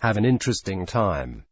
Have an interesting time.